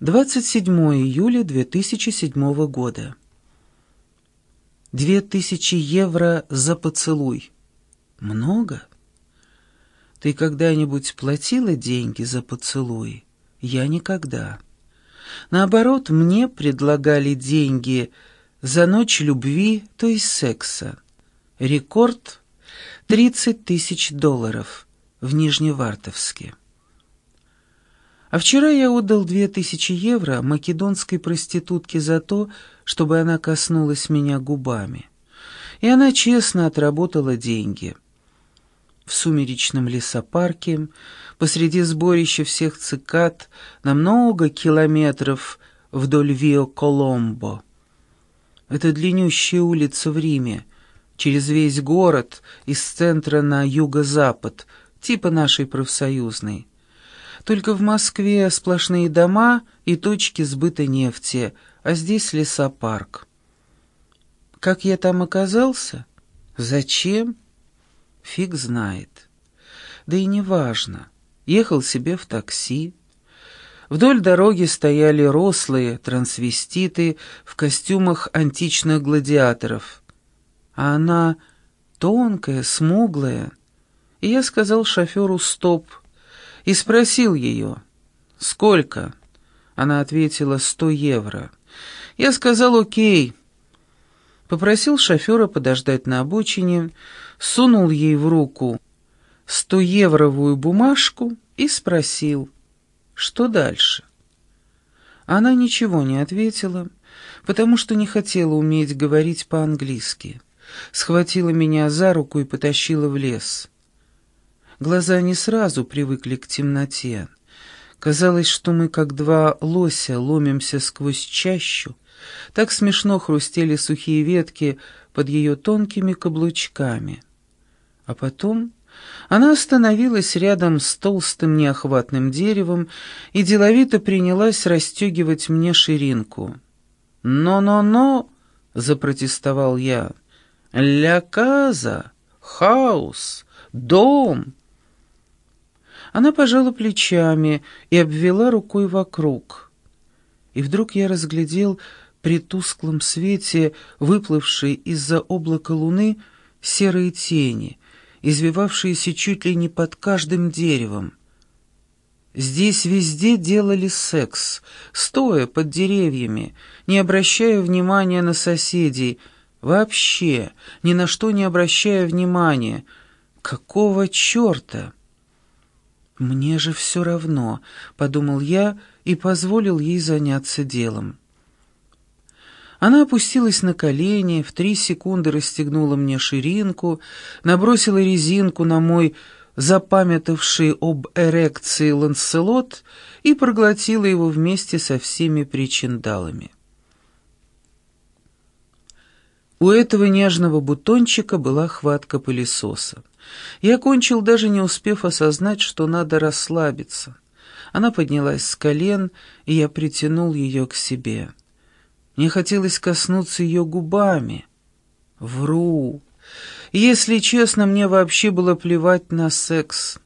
27 июля 2007 года. Две тысячи евро за поцелуй. Много? Ты когда-нибудь платила деньги за поцелуй? Я никогда. Наоборот, мне предлагали деньги за ночь любви, то есть секса. Рекорд — 30 тысяч долларов в Нижневартовске. А вчера я отдал две тысячи евро македонской проститутке за то, чтобы она коснулась меня губами. И она честно отработала деньги. В сумеречном лесопарке, посреди сборища всех цикад, на много километров вдоль Вио-Коломбо. Это длиннющая улица в Риме, через весь город, из центра на юго-запад, типа нашей профсоюзной. Только в Москве сплошные дома и точки сбыта нефти, а здесь лесопарк. Как я там оказался? Зачем? Фиг знает. Да и не важно. Ехал себе в такси. Вдоль дороги стояли рослые трансвеститы в костюмах античных гладиаторов. А она тонкая, смуглая. И я сказал шоферу «стоп», и спросил ее, «Сколько?» Она ответила, «Сто евро». Я сказал, «Окей». Попросил шофера подождать на обочине, сунул ей в руку стоевровую бумажку и спросил, что дальше. Она ничего не ответила, потому что не хотела уметь говорить по-английски. Схватила меня за руку и потащила в лес. Глаза не сразу привыкли к темноте. Казалось, что мы, как два лося, ломимся сквозь чащу. Так смешно хрустели сухие ветки под ее тонкими каблучками. А потом она остановилась рядом с толстым неохватным деревом и деловито принялась расстегивать мне ширинку. «Но-но-но!» — запротестовал я. «Ля каза! Хаус! Дом!» Она пожала плечами и обвела рукой вокруг. И вдруг я разглядел при тусклом свете выплывшие из-за облака луны серые тени, извивавшиеся чуть ли не под каждым деревом. Здесь везде делали секс, стоя под деревьями, не обращая внимания на соседей, вообще ни на что не обращая внимания. Какого черта? «Мне же все равно», — подумал я и позволил ей заняться делом. Она опустилась на колени, в три секунды расстегнула мне ширинку, набросила резинку на мой запамятовавший об эрекции ланселот и проглотила его вместе со всеми причиндалами. У этого нежного бутончика была хватка пылесоса. Я кончил, даже не успев осознать, что надо расслабиться. Она поднялась с колен, и я притянул ее к себе. Мне хотелось коснуться ее губами. Вру. Если честно, мне вообще было плевать на секс.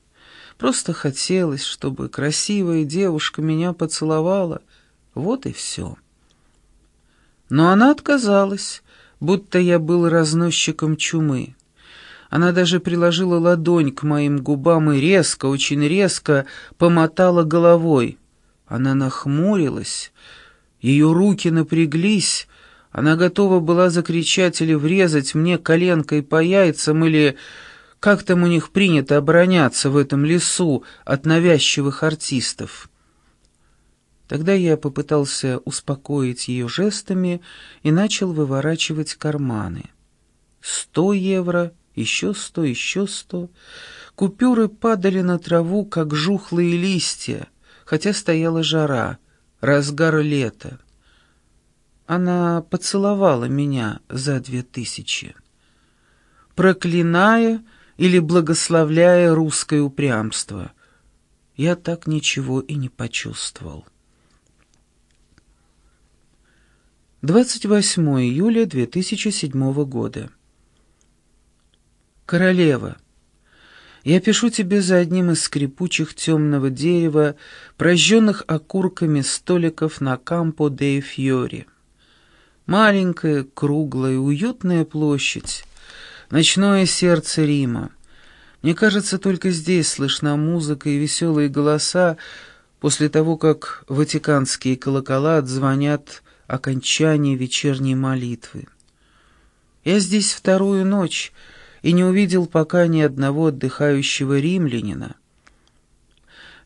Просто хотелось, чтобы красивая девушка меня поцеловала. Вот и все. Но она отказалась, будто я был разносчиком чумы. Она даже приложила ладонь к моим губам и резко, очень резко помотала головой. Она нахмурилась, ее руки напряглись, она готова была закричать или врезать мне коленкой по яйцам, или как там у них принято обороняться в этом лесу от навязчивых артистов. Тогда я попытался успокоить ее жестами и начал выворачивать карманы. Сто евро еще сто, еще сто. Купюры падали на траву, как жухлые листья, хотя стояла жара, разгар лета. Она поцеловала меня за две тысячи, проклиная или благословляя русское упрямство. Я так ничего и не почувствовал. 28 июля 2007 года. Королева, Я пишу тебе за одним из скрипучих темного дерева, прожженных окурками столиков на Кампо де Фьори. Маленькая, круглая, уютная площадь, ночное сердце Рима. Мне кажется, только здесь слышна музыка и веселые голоса после того, как ватиканские колокола отзвонят окончание вечерней молитвы. Я здесь вторую ночь и не увидел пока ни одного отдыхающего римлянина.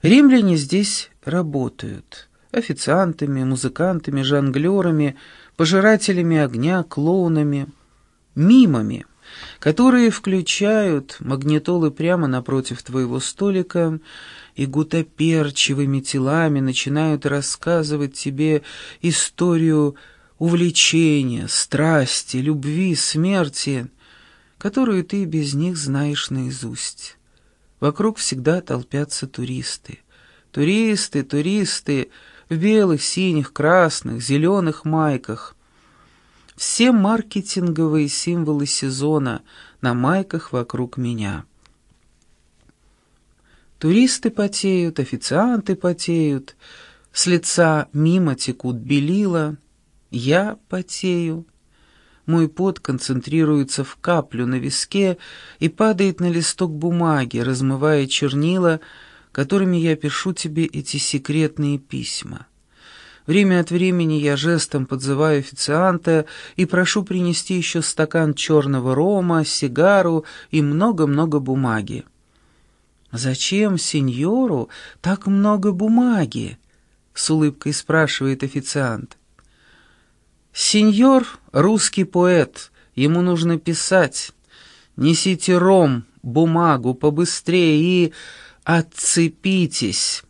Римляне здесь работают официантами, музыкантами, жонглерами, пожирателями огня, клоунами, мимами, которые включают магнитолы прямо напротив твоего столика и гутоперчивыми телами начинают рассказывать тебе историю увлечения, страсти, любви, смерти, которую ты без них знаешь наизусть. Вокруг всегда толпятся туристы. Туристы, туристы в белых, синих, красных, зеленых майках. Все маркетинговые символы сезона на майках вокруг меня. Туристы потеют, официанты потеют, с лица мимо текут белила. Я потею. Мой пот концентрируется в каплю на виске и падает на листок бумаги, размывая чернила, которыми я пишу тебе эти секретные письма. Время от времени я жестом подзываю официанта и прошу принести еще стакан черного рома, сигару и много-много бумаги. «Зачем сеньору так много бумаги?» — с улыбкой спрашивает официант. «Сеньор — русский поэт, ему нужно писать. Несите ром, бумагу побыстрее и отцепитесь».